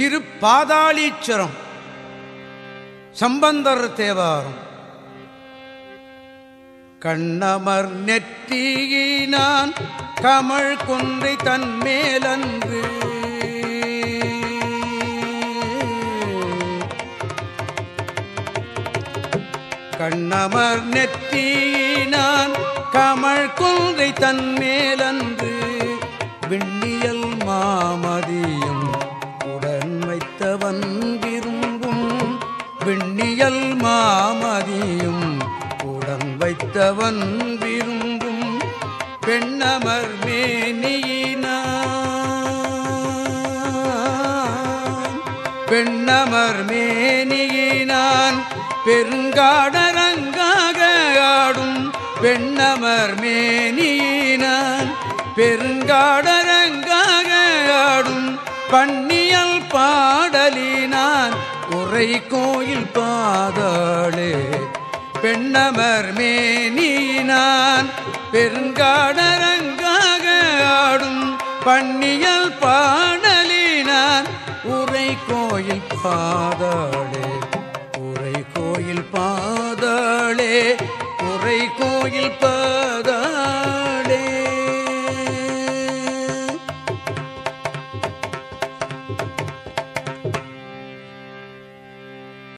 திருப்பாதாளீச்சரம். சம்பந்தர் தேவாரம். கண்ணமர் நெற்றியினான் கமழ் கொன்றை தன்மேலன்று. கண்ணமர் நெற்றியினான் கமழ் கொன்றை தன்மேலன்று. விண்ணியல் அவன் விரும்பும் விண்ணியல் மாமதியும் உடன் வைத்தவன் விரும்பும் பெண்ணமர் மேனியினான். பெண்ணமர் மேனியினான். பெருங்காடரங்காக ஆடும் பெண்ணமர் மேனியினான். பெருங்காட பண்ணியல் பாடலினான் உரை கோயில் பாதாளே. பெண்ணமர் மேனினான் பெருங்காடரங்காக ஆடும் பண்ணியல் பாடலினான் உரை கோயில் பாதாளே. உரை கோயில் பாதாளே உரை கோயில் பா